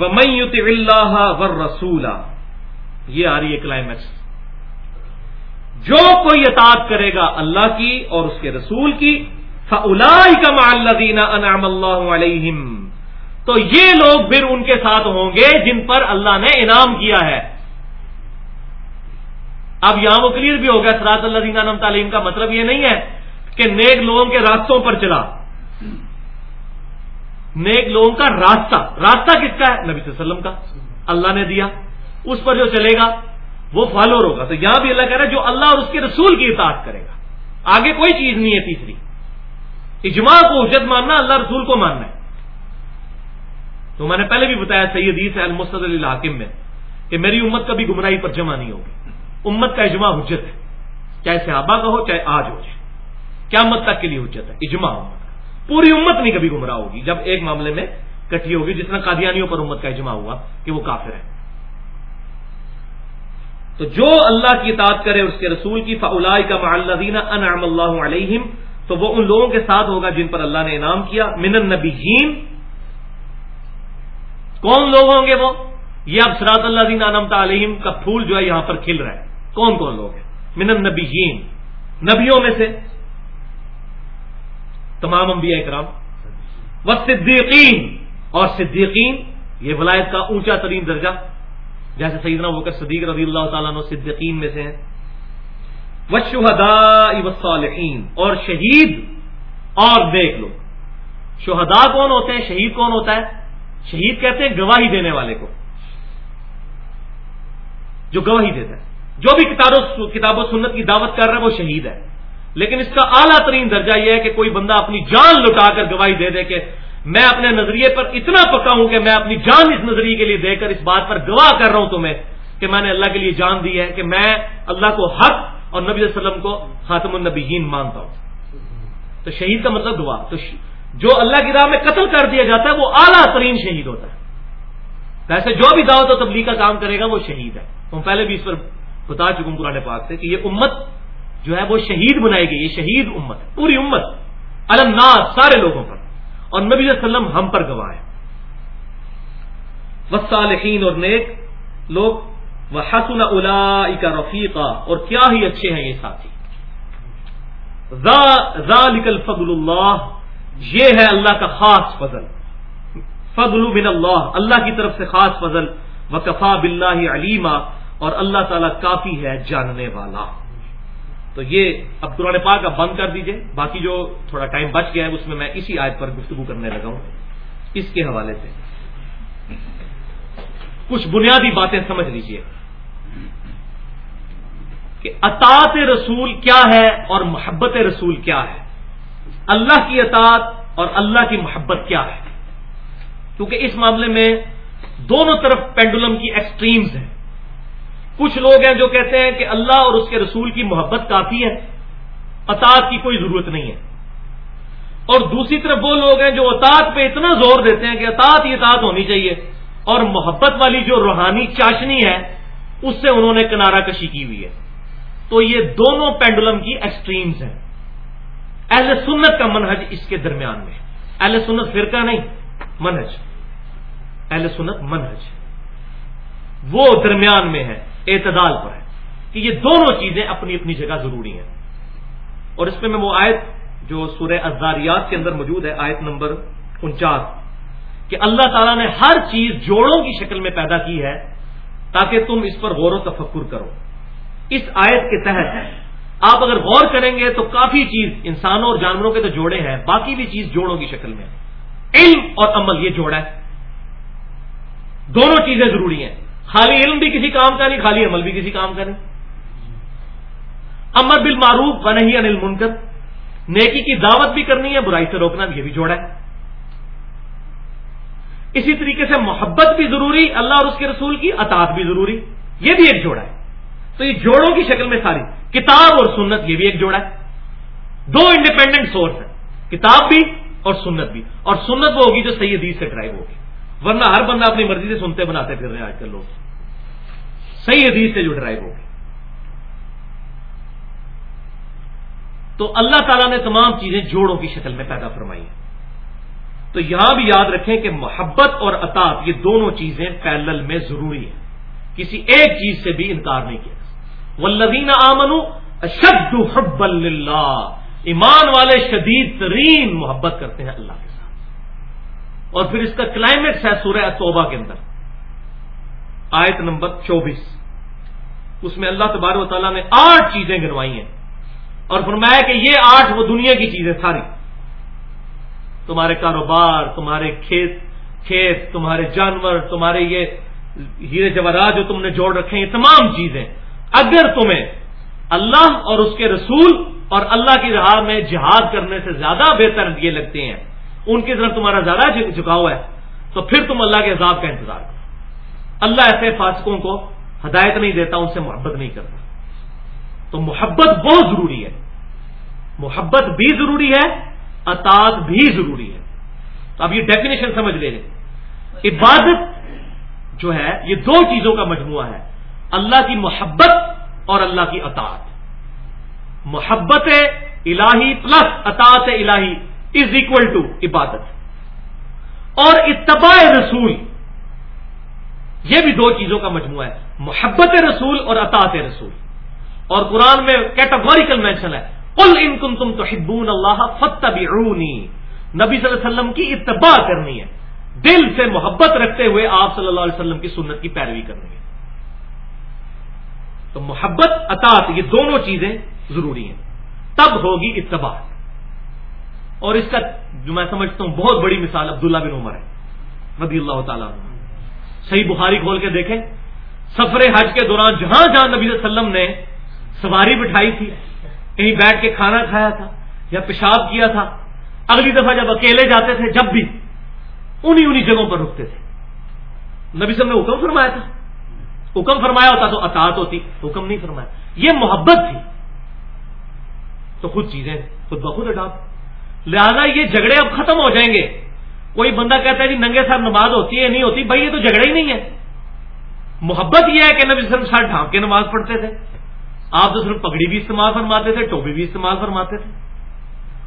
اللہ ور رسولہ یہ آ رہی ہے کلائمیکس جو کوئی اطاعت کرے گا اللہ کی اور اس کے رسول کی فلا کا انعام اللہ علیہم تو یہ لوگ پھر ان کے ساتھ ہوں گے جن پر اللہ نے انعام کیا ہے۔ اب یہاں وہ کلیئر بھی ہو گیا سراط اللہ دینا تعلیم کا مطلب یہ نہیں ہے کہ نیک لوگوں کے راستوں پر چلا۔ نیک لوگوں کا راستہ راستہ کس کا ہے؟ نبی صلی اللہ علیہ وسلم کا۔ اللہ نے دیا۔ اس پر جو چلے گا، وہ فالوور ہوگا۔ تو یہاں بھی اللہ کہہ رہا ہے، جو اللہ اور اس کے رسول کی اطاعت کرے گا۔ آگے کوئی چیز نہیں ہے تیسری۔ اجماع کو حجت ماننا، اللہ رسول کو ماننا ہے۔ تو میں نے پہلے بھی بتایا سید عیس المسد الحاکم میں، کہ میری امت کبھی گمراہی پر جمع نہیں ہوگی۔ امت کا اجماع حجت ہے۔ چاہے صحابہ کا ہو، چاہے آج ہو۔ جائے کیا مت تک کے لیے حجت ہے، اجماع امت پوری امت نہیں کبھی گمراہ ہوگی۔ جب ایک معاملے میں کٹھی ہوگی جس طرح قادیانیوں پر امت کا اجماع ہوا کہ وہ کافر ہے تو جو اللہ کی اطاعت کرے اس کے رسول کی فلائی کا معلدین انعام اللہ علیہم، تو وہ ان لوگوں کے ساتھ ہوگا جن پر اللہ نے انعام کیا، من النبیین۔ کون لوگ ہوں گے وہ؟ یہ اب سرات اللہ دین انمت علیہم کا پھول جو ہے یہاں پر کھل رہا ہے۔ کون کون لوگ ہیں؟ من النبیین۔ نبیوں میں سے تمام انبیاء کرام. و صدیقین اور صدیقین، یہ ولایت کا اونچا ترین درجہ. جیسے سیدنا وکر صدیق رضی اللہ تعالیٰ عنہ صدیقین میں سے ہیں. والصالحین. اور شہید، اور دیکھ لو شہداء کون ہوتے ہیں؟ شہید کون ہوتا ہے؟ شہید کہتے ہیں گواہی دینے والے کو. جو گواہی دیتا ہے. جو بھی کتاب و سنت کی دعوت کر رہا ہے، وہ شہید ہے. لیکن اس کا اعلیٰ ترین درجہ یہ ہے کہ کوئی بندہ اپنی جان لٹا کر گواہی دے دے کہ میں اپنے نظریے پر اتنا پکا ہوں کہ میں اپنی جان اس نظریے کے لیے دے کر اس بات پر گواہ کر رہا ہوں تمہیں کہ میں نے اللہ کے لیے جان دی ہے کہ میں اللہ کو حق اور نبی علیہ وسلم کو خاتم النبیین مانتا ہوں۔ تو شہید کا مطلب دعا۔ تو جو اللہ کی راہ میں قتل کر دیا جاتا ہے، وہ اعلیٰ ترین شہید ہوتا ہے۔ ویسے جو بھی دعوت و تبلیغ کا کام کرے گا، وہ شہید ہے۔ تم پہلے بھی اس پر بتا چکوں پرانے پاک سے کہ یہ امت جو ہے وہ شہید بنائی گئی یہ شہید امت پوری امت۔ المناس سارے لوگوں پر۔ اور نبی علیہ وسلم ہم پر گواہ وسالحین اور نیک لوگ وہ حسن الا کا رفیقہ اور کیا ہی اچھے ہیں یہ ساتھی۔ فضل اللہ یہ ہے اللہ کا خاص فضل۔ فضل بن اللہ۔ اللہ کی طرف سے خاص فضل۔ و کفا بلّہ علیمہ اور اللہ تعالیٰ کافی ہے جاننے والا۔ تو یہ اب قرآن پاک کا بند کر دیجیے۔ باقی جو تھوڑا ٹائم بچ گیا ہے، اس میں میں اسی آیت پر گفتگو کرنے لگا ہوں۔ اس کے حوالے سے۔ کچھ بنیادی باتیں سمجھ لیجیے۔ کہ اطاط رسول کیا ہے اور محبت رسول کیا ہے۔ اللہ کی اطاط اور اللہ کی محبت کیا ہے۔ کیونکہ اس معاملے میں دونوں طرف پینڈولم کی ایکسٹریمز ہیں۔ کچھ لوگ ہیں جو کہتے ہیں کہ اللہ اور اس کے رسول کی محبت کافی ہے، اطاعت کی کوئی ضرورت نہیں ہے۔ اور دوسری طرف وہ لوگ ہیں جو اطاعت پہ اتنا زور دیتے ہیں کہ اطاعت ہی اطاعت ہونی چاہیے۔ اور محبت والی جو روحانی چاشنی ہے، اس سے انہوں نے کنارہ کشی کی ہوئی ہے۔ تو یہ دونوں پینڈولم کی ایکسٹریمز ہیں۔ اہل سنت کا منہج اس کے درمیان میں اہل سنت فرقہ نہیں، منہج۔ اہل سنت منہج۔ وہ درمیان میں ہے۔ اعتدال پر ہے کہ یہ دونوں چیزیں اپنی اپنی جگہ ضروری ہیں۔ اور اس میں میں وہ آیت جو سورہ ازاریات کے اندر موجود ہے، آیت نمبر انچاس کہ اللہ تعالیٰ نے ہر چیز جوڑوں کی شکل میں پیدا کی ہے تاکہ تم اس پر غور و تفکر کرو۔ اس آیت کے تحت آپ اگر غور کریں گے تو کافی چیز انسانوں اور جانوروں کے تو جوڑے ہیں، باقی بھی چیز جوڑوں کی شکل میں علم اور عمل یہ جوڑا ہے۔ دونوں چیزیں ضروری ہیں۔ خالی علم بھی کسی کام کا نہیں، خالی عمل بھی کسی کام کا نہیں۔ امر بل معروف بن ہی انل منکر نیکی کی دعوت بھی کرنی ہے، برائی سے روکنا یہ بھی جوڑا ہے۔ اسی طریقے سے محبت بھی ضروری، اللہ اور اس کے رسول کی اطاعت بھی ضروری، یہ بھی ایک جوڑا ہے۔ تو یہ جوڑوں کی شکل میں ساری، کتاب اور سنت، یہ بھی ایک جوڑا ہے۔ دو انڈیپینڈنٹ سورس ہیں، کتاب بھی اور سنت بھی۔ اور سنت وہ ہوگی جو صحیح حدیث سے ڈرائیو ہوگی۔ ورنہ ہر بندہ اپنی مرضی سے سنتے بناتے پھر رہے ہیں آج کل لوگ۔ صحیح حدیث سے جو ڈرائیو ہوگی۔ تو اللہ تعالیٰ نے تمام چیزیں جوڑوں کی شکل میں پیدا فرمائی ہیں۔ تو یہاں بھی یاد رکھیں کہ محبت اور اطاط یہ دونوں چیزیں پیرل میں ضروری ہیں۔ کسی ایک چیز سے بھی انکار نہیں کیا۔ ولدین آمن اشد حب اللہ ایمان والے شدید ترین محبت کرتے ہیں اللہ کے اور پھر اس کا کلائمیکس ہے سورہ توبہ کے اندر۔ آیت نمبر چوبیس۔ اس میں اللہ تبار و تعالیٰ نے آٹھ چیزیں گنوائی ہیں۔ اور فرمایا کہ یہ آٹھ وہ دنیا کی چیزیں ساری۔ تمہارے کاروبار، تمہارے کھیت کھیت، تمہارے جانور، تمہارے یہ ہیرے جواہرات جو تم نے جوڑ رکھے ہیں، یہ تمام چیزیں۔ اگر تمہیں اللہ اور اس کے رسول اور اللہ کی راہ میں جہاد کرنے سے زیادہ بہتر یہ لگتے ہیں ان کی طرف تمہارا زیادہ جھکاؤ ہے، تو پھر تم اللہ کے عذاب کا انتظار کرو۔ اللہ ایسے فاسقوں کو ہدایت نہیں دیتا، ان سے محبت نہیں کرتا۔ تو محبت بہت ضروری ہے۔ محبت بھی ضروری ہے اطاط بھی ضروری ہے۔ تو اب یہ ڈیفینیشن سمجھ لے لیں۔ عبادت جو ہے، یہ دو چیزوں کا مجموعہ ہے۔ اللہ کی محبت اور اللہ کی اطاعت۔ محبت الہی پلس اطاعت الہی۔ از اکول ٹو عبادت اور اتباع رسول، یہ بھی دو چیزوں کا مجموعہ ہے، محبت رسول اور اطاط رسول۔ اور قرآن میں کیٹاگوریکل مینشن ہے کل ان کن تم تو اللہ فتح نبی صلی اللہ علیہ وسلم کی اتباع کرنی ہے۔ دل سے محبت رکھتے ہوئے آپ صلی اللہ علیہ وسلم کی سنت کی پیروی کرنی ہے۔ تو محبت اطاط یہ دونوں چیزیں ضروری ہیں۔ تب ہوگی اتباع۔ اور اس کا جو میں سمجھتا ہوں بہت بڑی مثال عبداللہ بن عمر ہے، رضی اللہ تعالیٰ صحیح بخاری کھول کے دیکھیں، سفر حج کے دوران جہاں جہاں نبی صلی اللہ علیہ وسلم نے سواری بٹھائی تھی، کہیں بیٹھ کے کھانا کھایا تھا یا پیشاب کیا تھا، اگلی دفعہ جب اکیلے جاتے تھے، جب بھی انہی انہی جگہوں پر رکتے تھے۔ نبی صاحب نے حکم فرمایا تھا۔ حکم فرمایا ہوتا تو اطاعت ہوتی، حکم نہیں فرمایا۔ یہ محبت تھی۔ تو خود چیزیں، خود بخود اڈاپ۔ لہذا یہ جھگڑے اب ختم ہو جائیں گے۔ کوئی بندہ کہتا ہے جی ننگے صاحب نماز ہوتی ہے، نہیں ہوتی، بھائی یہ تو جھگڑا ہی نہیں ہے محبت یہ ہے کہ نبی صرف سر ڈھانپ کے نماز پڑھتے تھے۔ آپ تو صرف پگڑی بھی استعمال فرماتے تھے، ٹوپی بھی استعمال فرماتے تھے۔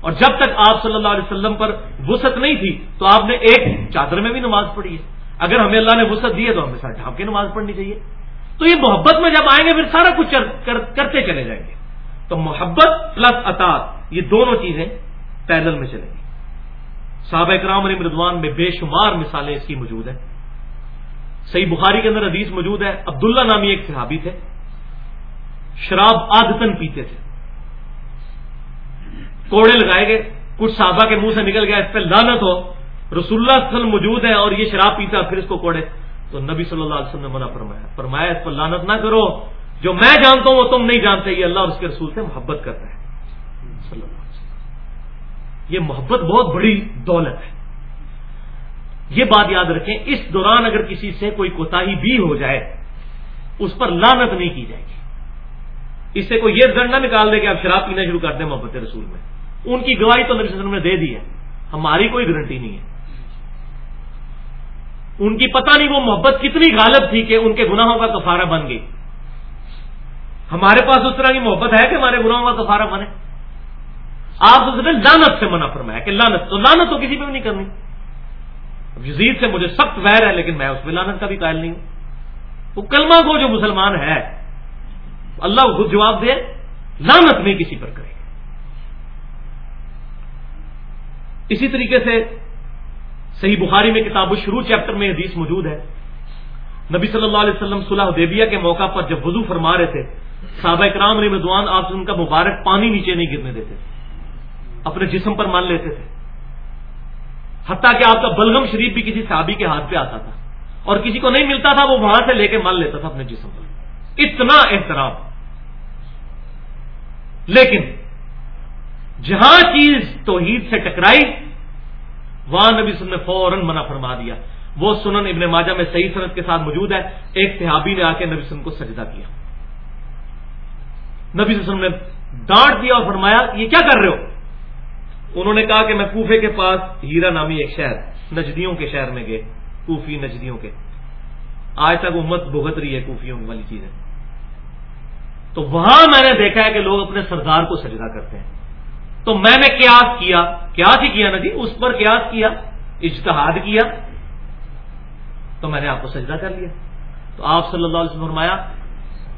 اور جب تک آپ صلی اللہ علیہ وسلم پر وسعت نہیں تھی، تو آپ نے ایک چادر میں بھی نماز پڑھی ہے۔ اگر ہمیں اللہ نے وسعت دی ہے تو ہمیں سر ڈھانپ کے نماز پڑھنی چاہیے۔ تو یہ محبت میں جب آئیں گے، پھر سارا کچھ کرتے چلے جائیں گے۔ تو محبت پلس اطاط یہ دونوں چیزیں پیدل میں چلیں گی صحابہ کرام علی مردوان میں بے شمار مثالیں اس کی موجود ہیں۔ صحیح بخاری کے اندر حدیث موجود ہے، عبداللہ نامی ایک صحابی تھے، شراب آدتن پیتے تھے۔ کوڑے لگائے گئے، کچھ صحابہ کے منہ سے نکل گیا، اس پہ لانت ہو، رسول اللہ صلی اللہ علیہ وسلم موجود ہے اور یہ شراب پیتا، پھر اس کو کوڑے۔ تو نبی صلی اللہ علیہ وسلم نے منع فرمایا فرمایا اس پر لانت نہ کرو، جو میں جانتا ہوں وہ تم نہیں جانتے، یہ اللہ اور اس کے رسول سے محبت کرتا ہے۔ صلی اللہ یہ محبت بہت بڑی دولت ہے۔ یہ بات یاد رکھیں، اس دوران اگر کسی سے کوئی کوتا بھی ہو جائے، اس پر لانت نہیں کی جائے گی۔ اس سے کوئی یہ گڑ نہ نکال دے کہ آپ شراب پینا شروع کر دیں محبت رسول میں۔ ان کی گواہی تو نبی وسلم نے دے دی ہے۔ ہماری کوئی گارنٹی نہیں ہے۔ ان کی پتہ نہیں وہ محبت کتنی غالب تھی کہ ان کے گناہوں کا کفارہ بن گئی۔ ہمارے پاس اس طرح کی محبت ہے کہ ہمارے گناہوں کا کفارہ بنے؟ آپ نے لانت سے منع فرمایا کہ لانت تو لانت تو کسی پہ بھی نہیں کرنی۔ اب یزید سے مجھے سخت ویر ہے لیکن میں اس پہ لانت کا بھی قائل نہیں ہوں۔ وہ کلمہ کو جو مسلمان ہے، اللہ خود جواب دے لانت نہیں کسی پر کرے۔ اسی طریقے سے صحیح بخاری میں کتاب شروع چیپٹر میں حدیث موجود ہے۔ نبی صلی اللہ علیہ وسلم صلاح دیبیا کے موقع پر جب وضو فرما رہے تھے، صحابہ کرام علی مدوان آپ سے ان کا مبارک پانی نیچے نہیں گرنے دیتے۔ تھے اپنے جسم پر مان لیتے تھے۔ حتیٰ کہ آپ کا بلغم شریف بھی کسی صحابی کے ہاتھ پہ آتا تھا اور کسی کو نہیں ملتا تھا، وہ وہاں سے لے کے مان لیتا تھا اپنے جسم پر۔ اتنا احترام۔ لیکن جہاں چیز توحید سے ٹکرائی، وہاں نبی صلی نے فوراً منع فرما دیا۔ وہ سنن ابن ماجہ میں صحیح صنعت کے ساتھ موجود ہے۔ ایک صحابی نے آ کے نبی وسلم کو سجدہ کیا۔ نبی وسلم نے ڈانٹ دیا اور فرمایا، یہ کیا کر رہے ہو؟ انہوں نے کہا کہ میں کوفے کے پاس ہیرا نامی ایک شہر، نجدیوں کے شہر میں گئے، کوفی نجدیوں کے۔ آج تک امت بھگت رہی ہے کوفیوں والی چیزیں۔ تو وہاں میں نے دیکھا ہے کہ لوگ اپنے سردار کو سجدہ کرتے ہیں۔ تو میں نے قیاس کیا، قیاس ہی کیا نا جی اس پر قیاس کیا، اجتہاد کیا۔ تو میں نے آپ کو سجدہ کر لیا۔ تو آپ صلی اللہ علیہ وسلم فرمایا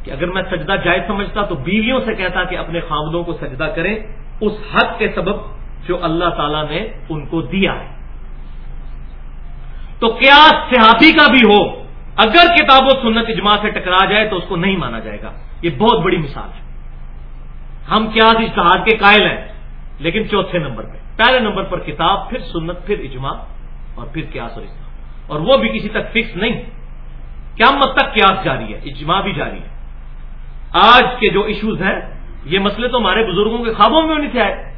کہ اگر میں سجدہ جائز سمجھتا تو بیویوں سے کہتا کہ اپنے خامدوں کو سجدہ کریں، اس حق کے سبب جو اللہ تعالی نے ان کو دیا ہے۔ تو کیا صحابی کا بھی ہو، اگر کتاب و سنت اجماع سے ٹکرا جائے تو اس کو نہیں مانا جائے گا۔ یہ بہت بڑی مثال ہے۔ ہم کیا اشتہاد کے قائل ہیں، لیکن چوتھے نمبر پہ۔ پہلے نمبر پر کتاب، پھر سنت، پھر اجماع اور پھر قیاس اور اجتہاد۔ اور وہ بھی کسی تک فکس نہیں۔ کیا مت تک قیاس جاری ہے، اجماع بھی جاری ہے۔ آج کے جو ایشوز ہیں، یہ مسئلے تو ہمارے بزرگوں کے خوابوں میں نہیں تھے۔ آئے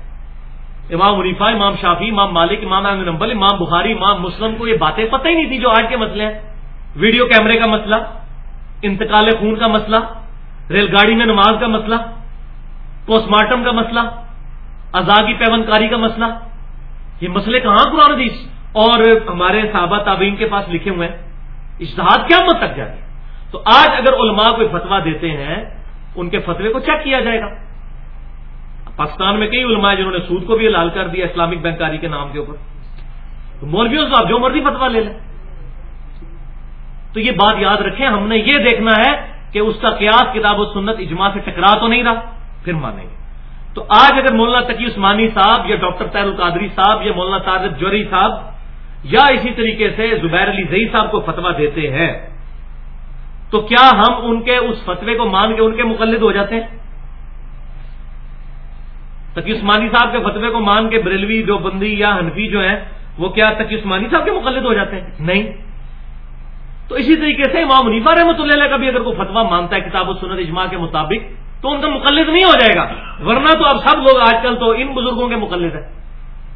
امام منیفا امام شافی امام مالک، امام احمد نمبل امام بخاری، امام مسلم کو یہ باتیں پتہ ہی نہیں تھی جو آج کے مسئلے ہیں۔ ویڈیو کیمرے کا مسئلہ، انتقال خون کا مسئلہ، ریل گاڑی میں نماز کا مسئلہ پوسٹ مارٹم کا مسئلہ ازاگی پیون کاری کا مسئلہ، یہ مسئلے کہاں قرآن حدیث؟ اور ہمارے صحابہ تعبین کے پاس لکھے ہوئے ہیں۔ اشتہاد کیا مت تک جائے تو آج اگر علماء کوئی فتوا دیتے ہیں، ان کے فتوے کو چیک کیا جائے گا۔ پاکستان میں کئی علماء جنہوں نے سود کو بھی حلال کر دیا اسلامک بینکاری کے نام کے اوپر۔ تو مولویوں سے آپ جو مرضی فتوا لے لیں۔ تو یہ بات یاد رکھیں، ہم نے یہ دیکھنا ہے کہ اس کا قیاس کتاب و سنت اجماع سے ٹکرا تو نہیں رہا، پھر مانیں گے تو آج اگر مولانا تقی عثمانی صاحب یا ڈاکٹر طیر القادری صاحب یا مولانا طارف جوری صاحب یا اسی طریقے سے زبیر علی زئی صاحب کو فتوا دیتے ہیں، تو کیا ہم ان کے اس فتوے کو مان کے ان کے مقلد ہو جاتے ہیں؟ تقی عثمانی صاحب کے فتوے کو مان کے بریلوی جو بندی یا حنفی جو ہیں، وہ کیا تقی عثمانی صاحب کے مقلد ہو جاتے ہیں؟ نہیں۔ تو اسی طریقے سے امام منیفا رحمۃ اللہ علیہ کا بھی اگر کوئی فتوا مانتا ہے، کتاب و سنت اجماع کے مطابق، تو ان کا مقلد نہیں ہو جائے گا۔ ورنہ تو اب سب لوگ آج کل تو ان بزرگوں کے مقلد ہیں۔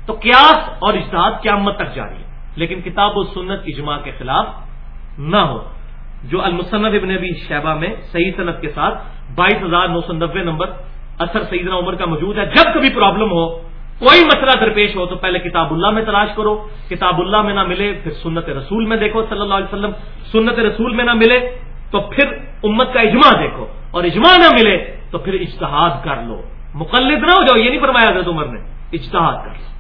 تو قیاس اور اشتہاد قیامت تک جاری ہے۔ لیکن کتاب و سنت اجماع کے خلاف نہ ہو۔ جو المصنف ابن ابی شہبہ میں صحیح صنعت کے ساتھ بائیس ہزار نو سو نبے نمبر اثر سیدنا عمر کا موجود ہے۔ جب کبھی پرابلم ہو، کوئی مسئلہ درپیش ہو، تو پہلے کتاب اللہ میں تلاش کرو۔ کتاب اللہ میں نہ ملے، پھر سنت رسول میں دیکھو صلی اللہ علیہ وسلم۔ سنت رسول میں نہ ملے، تو پھر امت کا اجماع دیکھو۔ اور اجماع نہ ملے، تو پھر اجتہاد کر لو۔ مقلد نہ ہو جاؤ، یہ نہیں فرمایا حضرت عمر نے۔ اجتہاد کر لو۔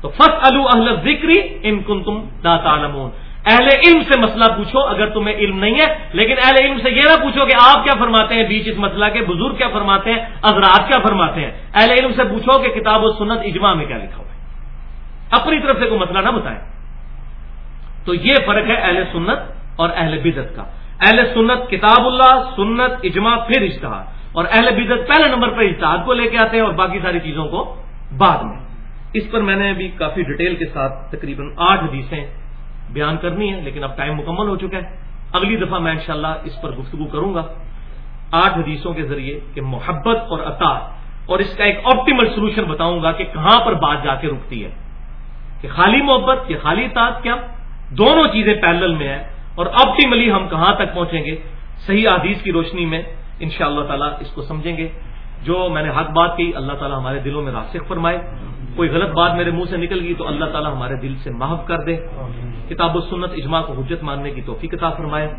تو فص اہل ذکری ان کن تم تعلمون۔ اہل علم سے مسئلہ پوچھو، اگر تمہیں علم نہیں ہے، لیکن اہل علم سے یہ نہ پوچھو کہ آپ کیا فرماتے ہیں، بیچ اس مسئلہ کے، بزرگ کیا فرماتے ہیں، حضرات کیا فرماتے ہیں۔ اہل علم سے پوچھو کہ کتاب و سنت اجماع میں کیا لکھا ہوا ہے۔ اپنی طرف سے کوئی مسئلہ نہ بتائیں۔ تو یہ فرق ہے اہل سنت اور اہل بدت کا۔ اہل سنت کتاب اللہ، سنت اجماع پھر اشتہار اور اہل بدت پہلے نمبر پر اشتہار کو لے کے آتے ہیں اور باقی ساری چیزوں کو بعد میں۔ اس پر میں نے ابھی کافی ڈیٹیل کے ساتھ تقریباً آٹھ حدیثیں بیان کرنی ہے، لیکن اب ٹائم مکمل ہو چکا ہے۔ اگلی دفعہ میں انشاءاللہ اس پر گفتگو کروں گا۔ آٹھ حدیثوں کے ذریعے کہ محبت اور اطاعت اور اس کا ایک آپٹیمل سولوشن بتاؤں گا کہ کہاں پر بات جا کے رکتی ہے۔ کہ خالی محبت یا خالی اطاعت، کیا دونوں چیزیں پیرل میں ہیں، اور آپٹیملی ہم کہاں تک پہنچیں گے۔ صحیح حدیث کی روشنی میں ان شاء اللہ تعالیٰ اس کو سمجھیں گے۔ جو میں نے حق بات کی، اللہ تعالیٰ ہمارے دلوں میں راسخ فرمائے۔ کوئی غلط بات میرے منہ سے نکل گئی تو اللہ تعالیٰ ہمارے دل سے محف کر دے۔ کتاب و سنت اجماع کو حجت ماننے کی توفیق عطا فرمائے۔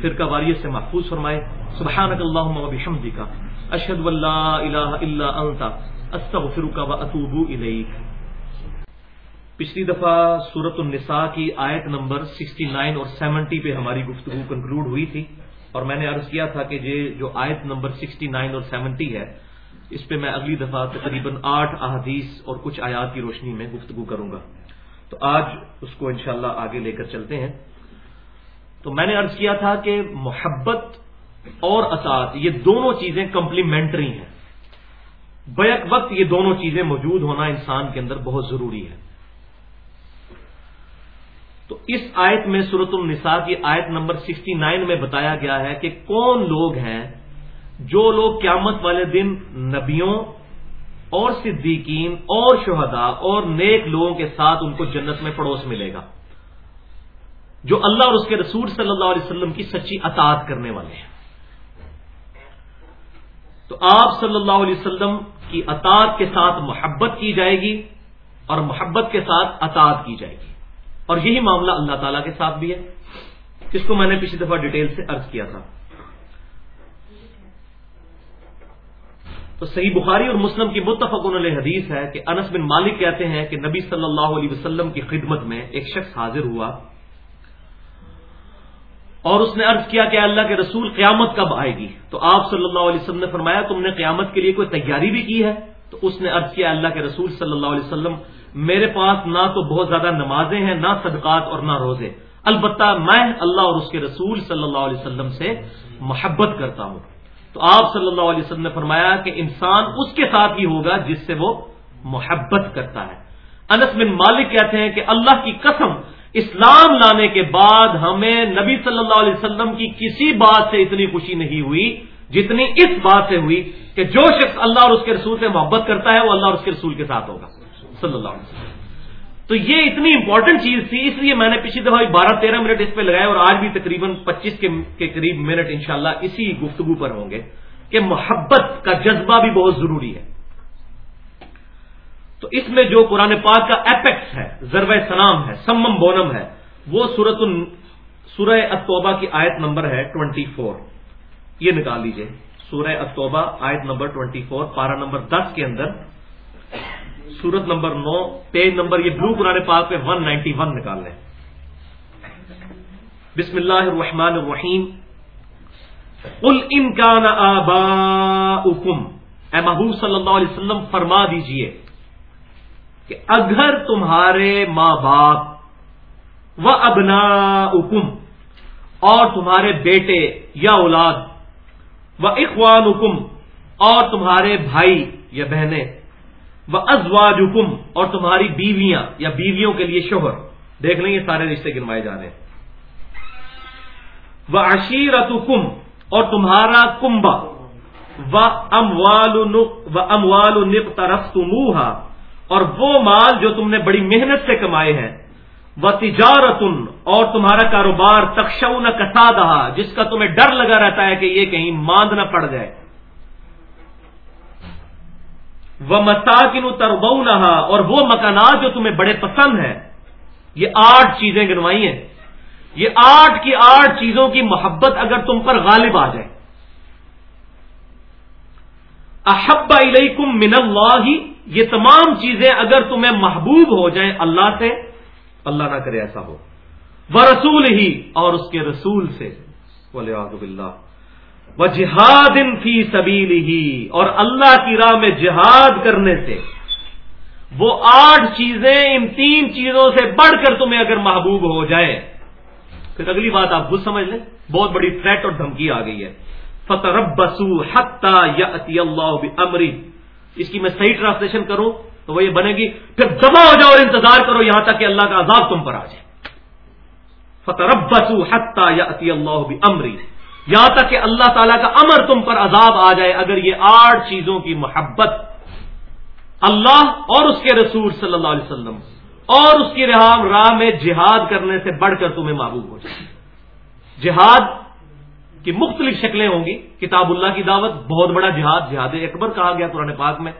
فرقہ واریت سے محفوظ فرمائے۔ سبحانک اللہم و بحمدی کا اشہد اللہ الہ الا انت۔ استغفرک و اتوب الیک۔ پچھلی دفعہ سورت النساء کی آیت نمبر 69 اور 70 پہ ہماری گفتگو کنکلوڈ ہوئی تھی اور میں نے عرض کیا تھا کہ یہ جو آیت نمبر 69 اور 70 ہے اس پہ میں اگلی دفعہ تقریباً آٹھ احادیث اور کچھ آیات کی روشنی میں گفتگو کروں گا۔ تو آج اس کو انشاءاللہ آگے لے کر چلتے ہیں۔ تو میں نے ارض کیا تھا کہ محبت اور اطاعت، یہ دونوں چیزیں کمپلیمنٹری ہیں۔ بیک وقت یہ دونوں چیزیں موجود ہونا انسان کے اندر بہت ضروری ہے۔ تو اس آیت میں صورت النساء کی آیت نمبر سکسٹی نائن میں بتایا گیا ہے کہ کون لوگ ہیں جو لوگ قیامت والے دن نبیوں اور صدیقین اور شہداء اور نیک لوگوں کے ساتھ ان کو جنت میں پڑوس ملے گا، جو اللہ اور اس کے رسول صلی اللہ علیہ وسلم کی سچی اطاعت کرنے والے ہیں۔ تو آپ صلی اللہ علیہ وسلم کی اطاعت کے ساتھ محبت کی جائے گی اور محبت کے ساتھ اطاعت کی جائے گی۔ اور یہی معاملہ اللہ تعالی کے ساتھ بھی ہے۔ جس کو میں نے پچھلی دفعہ ڈیٹیل سے ارض کیا تھا۔ تو صحیح بخاری اور مسلم کی متفق علیہ حدیث ہے کہ انس بن مالک کہتے ہیں کہ نبی صلی اللہ علیہ وسلم کی خدمت میں ایک شخص حاضر ہوا اور اس نے عرض کیا کہ اللہ کے رسول قیامت کب آئے گی؟ تو آپ صلی اللہ علیہ وسلم نے فرمایا، تم نے قیامت کے لیے کوئی تیاری بھی کی ہے؟ تو اس نے عرض کیا، اللہ کے رسول صلی اللہ علیہ وسلم، میرے پاس نہ تو بہت زیادہ نمازیں ہیں، نہ صدقات اور نہ روزے۔ البتہ میں اللہ اور اس کے رسول صلی اللہ علیہ وسلم سے محبت کرتا ہوں۔ تو آپ صلی اللہ علیہ وسلم نے فرمایا کہ انسان اس کے ساتھ ہی ہوگا جس سے وہ محبت کرتا ہے۔ انس بن مالک کہتے ہیں کہ اللہ کی قسم، اسلام لانے کے بعد ہمیں نبی صلی اللہ علیہ وسلم کی کسی بات سے اتنی خوشی نہیں ہوئی جتنی اس بات سے ہوئی کہ جو شخص اللہ اور اس کے رسول سے محبت کرتا ہے، وہ اللہ اور اس کے رسول کے ساتھ ہوگا۔ صلی اللہ علیہ وسلم۔ تو یہ اتنی امپورٹنٹ چیز تھی، اس لیے میں نے پچھلی دفعہ بارہ تیرہ منٹ اس پہ لگائے اور آج بھی تقریباً پچیس کے قریب منٹ انشاءاللہ اسی گفتگو پر ہوں گے کہ محبت کا جذبہ بھی بہت ضروری ہے۔ تو اس میں جو قرآن پاک کا ایپیکس ہے ضرب سلام ہے، سمم بونم ہے، وہ سورت سورہ اتوبہ کی آیت نمبر ہے ٹوینٹی فور یہ نکال لیجیے۔ سورہ اتوبہ آیت نمبر ٹوینٹی فور پارا نمبر دس کے اندر۔ سورت نمبر نو، پیج نمبر یہ بلو قرآن پاک پہ ون نائنٹی ون نکال لیں۔ بسم اللہ الرحمن الرحیم۔ قل ان کان آباؤکم، اے محبوب صلی اللہ علیہ وسلم، فرما دیجیے کہ اگر تمہارے ماں باپ و ابنا اور تمہارے بیٹے یا اولاد و اخوان اور تمہارے بھائی یا بہنیں وہ ازواج حکم اور تمہاری بیویاں یا بیویوں کے لیے شوہر۔ دیکھ لیں یہ سارے رشتے گنوائے جا رہے ہیں۔ وہ عشیرت اور تمہارا کمبا و اموال و نب طرف اور وہ مال جو تم نے بڑی محنت سے کمائے ہیں۔ وہ تجارت اور تمہارا کاروبار تخشو نہ کسا دہا جس کا تمہیں ڈر لگا رہتا ہے کہ یہ کہیں ماند نہ پڑ جائے۔ وہ مساکن تربو اور وہ مکانات جو تمہیں بڑے پسند ہیں، یہ آٹھ چیزیں گنوائی ہیں۔ یہ آٹھ کی آٹھ چیزوں کی محبت اگر تم پر غالب آ جائے۔ احب علیکم من اللہ، یہ تمام چیزیں اگر تمہیں محبوب ہو جائیں اللہ سے، اللہ نہ کرے ایسا ہو۔ وہ رسول ہی اور اس کے رسول سے۔ اللہ وہ جہاد فی سبیل ہی اور اللہ کی راہ میں جہاد کرنے سے۔ وہ آٹھ چیزیں ان تین چیزوں سے بڑھ کر تمہیں اگر محبوب ہو جائے پھر اگلی بات آپ خود سمجھ لیں۔ بہت بڑی تھریٹ اور دھمکی آ گئی ہے۔ فتح رب بسو یا اللہ امری اس کی میں صحیح ٹرانسلیشن کروں تو وہ یہ بنے گی۔ پھر دبا ہو جاؤ اور انتظار کرو یہاں تک کہ اللہ کا عذاب تم پر آ جائے۔ فتح رب بسو یا اللہ امری یہاں تک کہ اللہ تعالیٰ کا امر تم پر عذاب آ جائے اگر یہ آٹھ چیزوں کی محبت اللہ اور اس کے رسول صلی اللہ علیہ وسلم اور اس کی راہ میں جہاد کرنے سے بڑھ کر تمہیں معبوب ہو جائے۔ جہاد کی مختلف شکلیں ہوں گی۔ کتاب اللہ کی دعوت، بہت بڑا جہاد جہاد اکبر کہا گیا قرآن پاک میں۔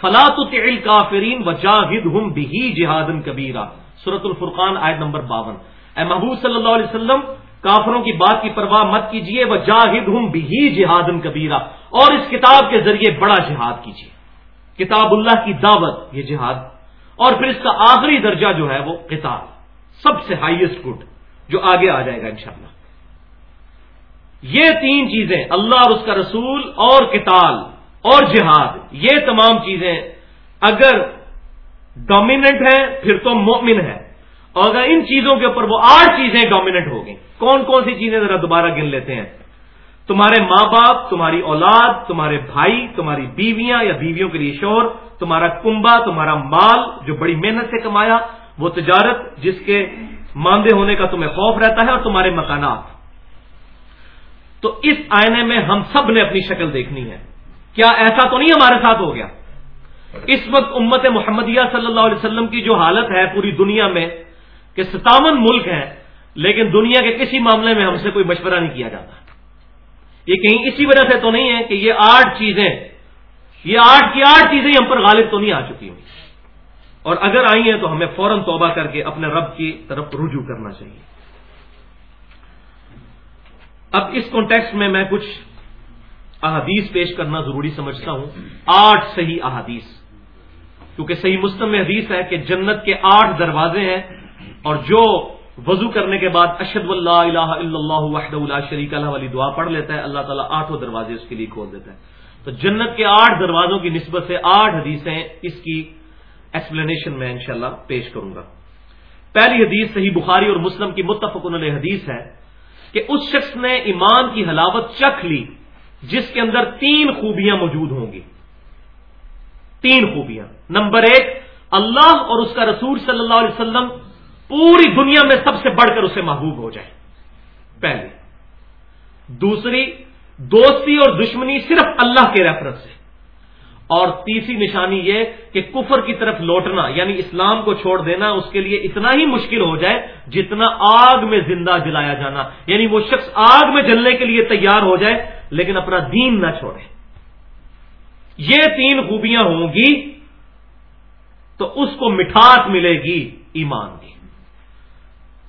فلاط کافرین و جاہد ہم بھی جہاد کبیرہ سورت الفرقان آئے نمبر باون۔ اے محبوب صلی اللہ علیہ وسلم کافروں کی بات کی پرواہ مت کیجیے وہ جاہد ہوں بھی جہاد کبیرہ اور اس کتاب کے ذریعے بڑا جہاد کیجیے کتاب اللہ کی دعوت، یہ جہاد۔ اور پھر اس کا آخری درجہ جو ہے وہ کتاب سب سے ہائیسٹ گڈ جو آگے آ جائے گا انشاءاللہ۔ یہ تین چیزیں، اللہ اور اس کا رسول اور کتاب اور جہاد، یہ تمام چیزیں اگر ڈومیننٹ ہیں، پھر تو مومن ہے اور اگر ان چیزوں کے اوپر وہ آٹھ چیزیں ڈومیننٹ ہو گئی کون کون سی چیزیں ذرا دوبارہ گن لیتے ہیں؟ تمہارے ماں باپ، تمہاری اولاد، تمہارے بھائی، تمہاری بیویاں یا بیویوں کے لیے شور، تمہارا کنبا تمہارا مال جو بڑی محنت سے کمایا، وہ تجارت جس کے ماندے ہونے کا تمہیں خوف رہتا ہے اور تمہارے مکانات۔ تو اس آئینے میں ہم سب نے اپنی شکل دیکھنی ہے۔ کیا ایسا تو نہیں ہمارے ساتھ ہو گیا؟ اس وقت امت محمدیہ صلی اللہ علیہ وسلم کی جو حالت ہے پوری دنیا میں کہ ستاون ملک ہیں لیکن دنیا کے کسی معاملے میں ہم سے کوئی مشورہ نہیں کیا جاتا۔ یہ کہیں اسی وجہ سے تو نہیں ہے کہ یہ آٹھ چیزیں، یہ آٹھ کی آٹھ چیزیں ہم پر غالب تو نہیں آ چکی ہوں۔ اور اگر آئی ہیں تو ہمیں فوراً توبہ کر کے اپنے رب کی طرف رجوع کرنا چاہیے۔ اب اس کانٹیکس میں میں کچھ احادیث پیش کرنا ضروری سمجھتا ہوں۔ آٹھ صحیح احادیث۔ کیونکہ صحیح مسلم میں حدیث ہے کہ جنت کے آٹھ دروازے ہیں اور جو وضو کرنے کے بعد اشد اللہ الہ الا اللہ وحد اللہ شریک اللہ والی دعا پڑھ لیتا ہے، اللہ تعالیٰ آٹھوں دروازے اس کے لیے کھول دیتا ہے۔ تو جنت کے آٹھ دروازوں کی نسبت سے آٹھ حدیثیں اس کی ایکسپلینیشن میں انشاءاللہ پیش کروں گا۔ پہلی حدیث صحیح بخاری اور مسلم کی متفق علیہ حدیث ہے کہ اس شخص نے ایمان کی حلاوت چکھ لی جس کے اندر تین خوبیاں موجود ہوں گی۔ تین خوبیاں۔ نمبر ایک، اللہ اور اس کا رسول صلی اللہ علیہ وسلم پوری دنیا میں سب سے بڑھ کر اسے محبوب ہو جائے۔ پہلی۔ دوسری، دوستی اور دشمنی صرف اللہ کے ریفرنس سے۔ اور تیسری نشانی یہ کہ کفر کی طرف لوٹنا یعنی اسلام کو چھوڑ دینا اس کے لیے اتنا ہی مشکل ہو جائے جتنا آگ میں زندہ جلایا جانا۔ یعنی وہ شخص آگ میں جلنے کے لیے تیار ہو جائے، لیکن اپنا دین نہ چھوڑے۔ یہ تین خوبیاں ہوں گی تو اس کو مٹھاس ملے گی ایمان کی۔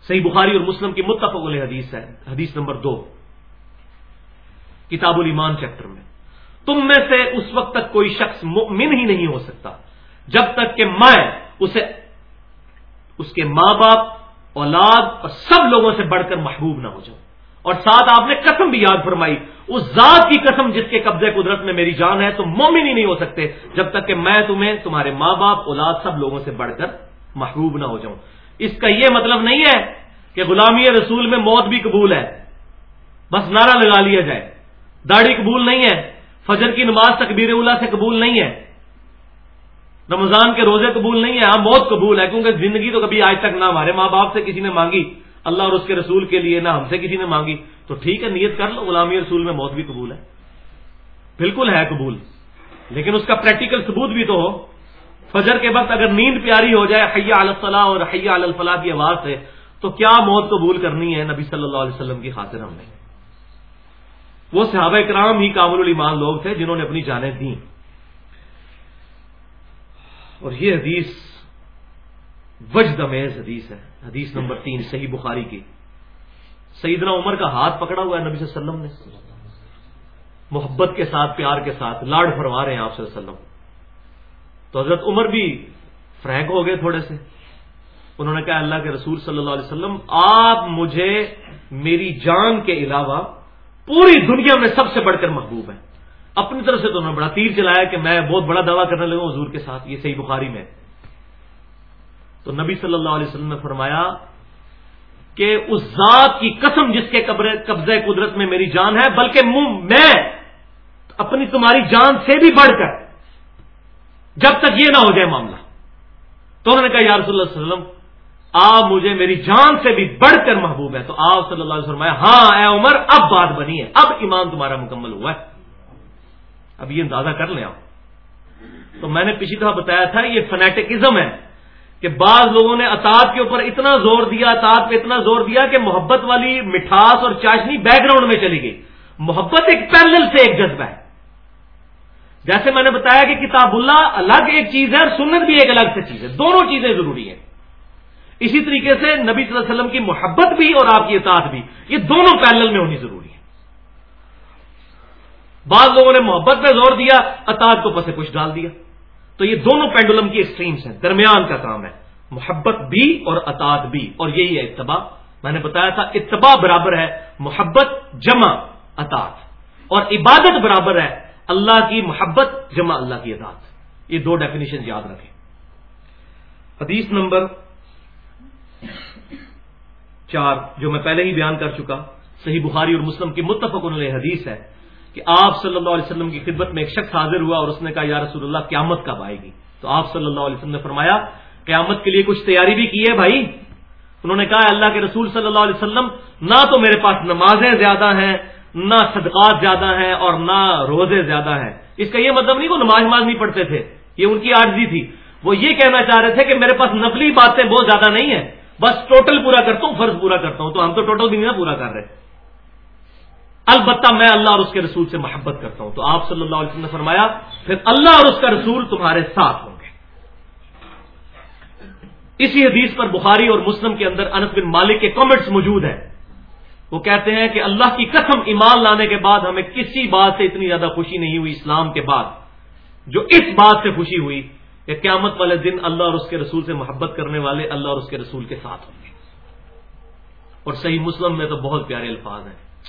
صحیح بخاری اور مسلم کی متفق علیہ حدیث ہے، حدیث نمبر دو، کتاب الایمان چیپٹر میں۔ تم میں سے اس وقت تک کوئی شخص مؤمن ہی نہیں ہو سکتا، جب تک کہ میں اسے، اس کے ماں باپ اولاد اور سب لوگوں سے بڑھ کر محبوب نہ ہو جاؤں۔ اور ساتھ آپ نے قسم بھی یاد فرمائی، اس ذات کی قسم جس کے قبضے قدرت میں میری جان ہے تو مومن ہی نہیں ہو سکتے، جب تک کہ میں تمہیں، تمہارے ماں باپ اولاد سب لوگوں سے بڑھ کر محبوب نہ ہو جاؤں۔ اس کا یہ مطلب نہیں ہے کہ غلامی رسول میں موت بھی قبول ہے۔ بس نعرہ لگا لیا جائے۔ داڑھی قبول نہیں ہے۔ فجر کی نماز تکبیر اولا سے قبول نہیں ہے۔ رمضان کے روزے قبول نہیں ہے ہاں موت قبول ہے، کیونکہ زندگی تو کبھی آج تک نہ ہمارے ماں باپ سے کسی نے مانگی، اللہ اور اس کے رسول کے لیے نہ ہم سے کسی نے مانگی۔ تو ٹھیک ہے، نیت کر لو، غلامی رسول میں موت بھی قبول ہے۔ بالکل ہے قبول۔ لیکن اس کا پریکٹیکل ثبوت بھی تو ہو۔ فجر کے وقت اگر نیند پیاری ہو جائے حیا الفلاح اور حیا الفلاح کی آواز سے، تو کیا موت قبول کرنی ہے نبی صلی اللہ علیہ وسلم کی خاطر ہم نے؟ وہ صحابہ کرام ہی کامل الایمان لوگ تھے جنہوں نے اپنی جانیں دیں۔ اور یہ حدیث وجد امیز حدیث ہے۔ حدیث نمبر تین، صحیح بخاری کی۔ سیدنا عمر کا ہاتھ پکڑا ہوا ہے نبی صلی اللہ علیہ وسلم نے۔ محبت کے ساتھ، پیار کے ساتھ، لاڈ فرما رہے ہیں آپ صلی اللہ علیہ وسلم۔ تو حضرت عمر بھی فرینک ہو گئے تھوڑے سے۔ انہوں نے کہا اللہ کے رسول صلی اللہ علیہ وسلم، آپ مجھے میری جان کے علاوہ پوری دنیا میں سب سے بڑھ کر محبوب ہیں۔ اپنی طرف سے تو انہوں نے بڑا تیر چلایا کہ میں بہت بڑا دعویٰ کرنے لگا حضور کے ساتھ، یہ صحیح بخاری میں۔ تو نبی صلی اللہ علیہ وسلم نے فرمایا کہ اس ذات کی قسم جس کے قبضے قدرت میں میری جان ہے، بلکہ میں اپنی تمہاری جان سے بھی بڑھ کر جب تک یہ نہ ہو جائے معاملہ۔ تو انہوں نے کہا، یا رسول اللہ علیہ وسلم، آپ مجھے میری جان سے بھی بڑھ کر محبوب ہے تو آپ صلی اللہ علیہ وسلم ہاں اے عمر، اب بات بنی ہے۔ اب ایمان تمہارا مکمل ہوا ہے۔ اب یہ اندازہ کر لیں آپ۔ تو میں نے پچھلی دفعہ بتایا تھا، یہ فنیٹکزم ہے کہ بعض لوگوں نے اطاط کے اوپر اتنا زور دیا اطاط پہ اتنا زور دیا کہ محبت والی مٹھاس اور چاشنی بیک گراؤنڈ میں چلی گئی۔ محبت ایک پیرل سے ایک جذبہ ہے۔ جیسے میں نے بتایا کہ کتاب اللہ الگ ایک چیز ہے اور سنت بھی ایک الگ سے چیز ہے، دونوں چیزیں ضروری ہیں۔ اسی طریقے سے نبی صلی اللہ علیہ وسلم کی محبت بھی اور آپ کی اطاعت بھی، یہ دونوں پیرل میں ہونی ضروری ہے بعض لوگوں نے محبت پہ زور دیا، اطاعت کو پسے کچھ ڈال دیا۔ تو یہ دونوں پینڈولم کی ایکسٹریمس ہیں، درمیان کا کام ہے۔ محبت بھی اور اطاعت بھی، اور یہی ہے اتباع۔ میں نے بتایا تھا، اتباع برابر ہے، محبت جمع، اطاعت۔ اور عبادت برابر ہے اللہ کی محبت جمع اللہ کی اطاعت. یہ دو ڈیفینیشن یاد رکھیں. حدیث نمبر چار، جو میں پہلے ہی بیان کر چکا، صحیح بخاری اور مسلم کی متفق علیہ حدیث ہے کہ آپ صلی اللہ علیہ وسلم کی خدمت میں ایک شخص حاضر ہوا اور اس نے کہا، یا رسول اللہ، قیامت کب آئے گی؟ تو آپ صلی اللہ علیہ وسلم نے فرمایا، قیامت کے لیے کچھ تیاری بھی کی ہے بھائی؟ انہوں نے کہا، اللہ کے رسول صلی اللہ علیہ وسلم، نہ تو میرے پاس نمازیں زیادہ ہیں نہ صدقات زیادہ ہیں اور نہ روزے زیادہ ہیں۔ اس کا یہ مطلب نہیں وہ نماز نماز نہیں پڑھتے تھے، یہ ان کی آرزی تھی۔ وہ یہ کہنا چاہ رہے تھے کہ میرے پاس نقلی باتیں بہت زیادہ نہیں ہیں، بس ٹوٹل پورا کرتا ہوں، فرض پورا کرتا ہوں، تو ہم تو ٹوٹل بھی نہیں پورا کر رہے البتہ میں اللہ اور اس کے رسول سے محبت کرتا ہوں۔ تو آپ صلی اللہ علیہ وسلم نے فرمایا، پھر اللہ اور اس کا رسول تمہارے ساتھ ہوں گے۔ اسی حدیث پر بخاری اور مسلم کے اندر انس بن مالک کے کامنٹس موجود ہیں۔ وہ کہتے ہیں کہ اللہ کی قسم ایمان لانے کے بعد ہمیں کسی بات سے اتنی زیادہ خوشی نہیں ہوئی اسلام کے بعد۔ جو اس بات سے خوشی ہوئی کہ قیامت والے دن اللہ اور اس کے رسول سے محبت کرنے والے اللہ اور اس کے رسول کے ساتھ ہوں گے۔ اور صحیح مسلم میں تو بہت پیارے الفاظ ہیں۔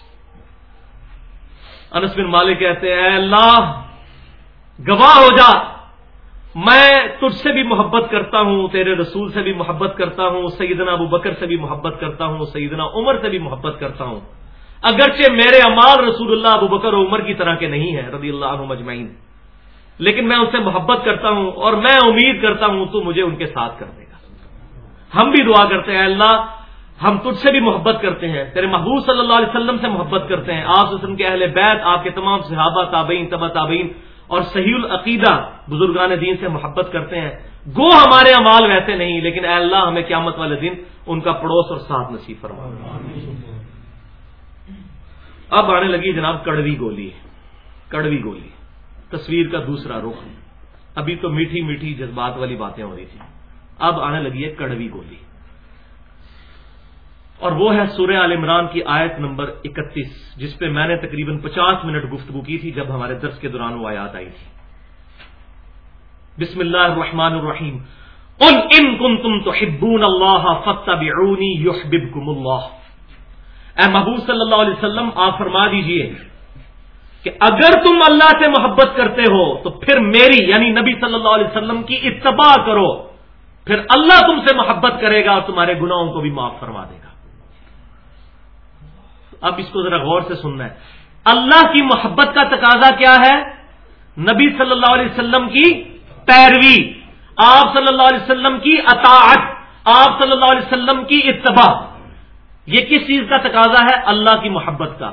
انس بن مالک کہتے ہیں، اے اللہ، گواہ ہو جا۔ میں تجھ سے بھی محبت کرتا ہوں، تیرے رسول سے بھی محبت کرتا ہوں، سیدنا ابو بکر سے بھی محبت کرتا ہوں، سیدنا عمر سے بھی محبت کرتا ہوں۔ اگرچہ میرے امال رسول اللہ ابو بکر عمر کی طرح کے نہیں ہیں، رضی اللہ عنہ مجمعین لیکن میں ان سے محبت کرتا ہوں اور میں امید کرتا ہوں تو مجھے ان کے ساتھ کر دے گا۔ ہم بھی دعا کرتے ہیں اللہ، ہم تجھ سے بھی محبت کرتے ہیں، تیرے محبوب صلی اللہ علیہ وسلم سے محبت کرتے ہیں۔ آپ وسلم کے اہل بیت، آپ کے تمام صحابہ، تابعین تبا تابعین اور صحیح العقیدہ بزرگان دین سے محبت کرتے ہیں۔ گو ہمارے امال ویسے نہیں، لیکن اے اللہ ہمیں قیامت والے دن ان کا پڑوس اور ساتھ نصیب فرما۔ اب آنے لگی جناب کڑوی گولی۔ کڑوی گولی۔ تصویر کا دوسرا رخ۔ ابھی تو میٹھی میٹھی جذبات والی باتیں ہو رہی تھی اب آنے لگی ہے کڑوی گولی۔ اور وہ ہے سورہ عال عمران کی آیت نمبر اکتیس، جس پہ میں نے تقریباً پچاس منٹ گفتگو کی تھی جب ہمارے درس کے دوران وہ آیات آئی تھی۔ بسم اللہ الرحمن الرحیم۔ ان ان کن تم تو ہبون اللہ فتح اللہ۔ اے محبوب صلی اللہ علیہ وسلم، آپ فرما دیجیے کہ اگر تم اللہ سے محبت کرتے ہو، تو پھر میری یعنی نبی صلی اللہ علیہ وسلم کی اتباع کرو۔ پھر اللہ تم سے محبت کرے گا اور تمہارے گناہوں کو بھی معاف فرما دے گا۔ اب اس کو ذرا غور سے سننا ہے۔ اللہ کی محبت کا تقاضا کیا ہے؟ نبی صلی اللہ علیہ وسلم کی پیروی، آپ صلی اللہ علیہ وسلم کی اطاعت، آپ صلی اللہ علیہ وسلم کی اتباع۔ یہ کس چیز کا تقاضا ہے؟ اللہ کی محبت کا۔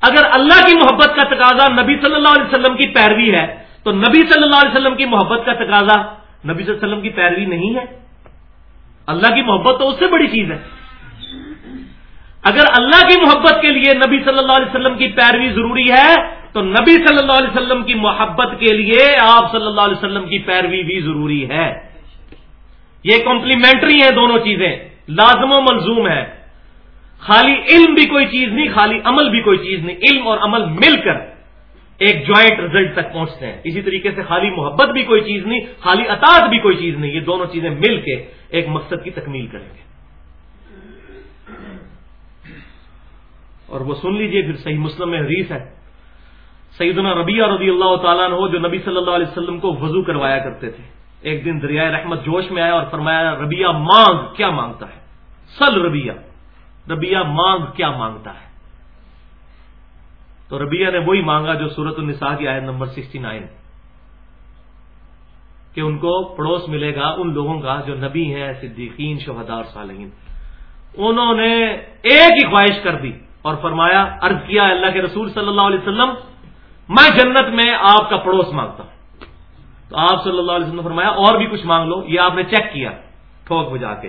اگر اللہ کی محبت کا تقاضا نبی صلی اللہ علیہ وسلم کی پیروی ہے، تو نبی صلی اللہ علیہ وسلم کی محبت کا تقاضا نبی صلی اللہ علیہ وسلم کی پیروی نہیں ہے۔ اللہ کی محبت تو اس سے بڑی چیز ہے۔ اگر اللہ کی محبت کے لیے نبی صلی اللہ علیہ وسلم کی پیروی ضروری ہے، تو نبی صلی اللہ علیہ وسلم کی محبت کے لیے آپ صلی اللہ علیہ وسلم کی پیروی بھی ضروری ہے۔ یہ کمپلیمنٹری ہیں دونوں چیزیں، لازم و منظوم ہے خالی علم بھی کوئی چیز نہیں، خالی عمل بھی کوئی چیز نہیں، علم اور عمل مل کر ایک جوائنٹ ریزلٹ تک پہنچتے ہیں۔ اسی طریقے سے خالی محبت بھی کوئی چیز نہیں، خالی اطاعت بھی کوئی چیز نہیں، یہ دونوں چیزیں مل کے ایک مقصد کی تکمیل کریں گے۔ اور وہ سن لیجیے پھر صحیح مسلم میں حدیث ہے۔ سیدنا ربیہ رضی اللہ تعالیٰ نے جو نبی صلی اللہ علیہ وسلم کو وضو کروایا کرتے تھے۔ ایک دن دریائے رحمت جوش میں آیا اور فرمایا ربیہ مانگ کیا مانگتا ہے؟ سل ربیہ ربیہ مانگ کیا مانگتا ہے؟ تو ربیہ نے وہی مانگا جو سورت النساء کی آیت نمبر سکسٹی نائن کہ ان کو پڑوس ملے گا ان لوگوں کا جو نبی ہیں، صدیقین شہدار صالحین۔ انہوں نے ایک ہی خواہش کر دی۔ اور فرمایا، عرض کیا اللہ کے رسول صلی اللہ علیہ وسلم، میں جنت میں آپ کا پڑوس مانگتا ہوں۔ تو آپ صلی اللہ علیہ وسلم نے فرمایا، اور بھی کچھ مانگ لو، یہ آپ نے چیک کیا، ٹھوک بجا کے۔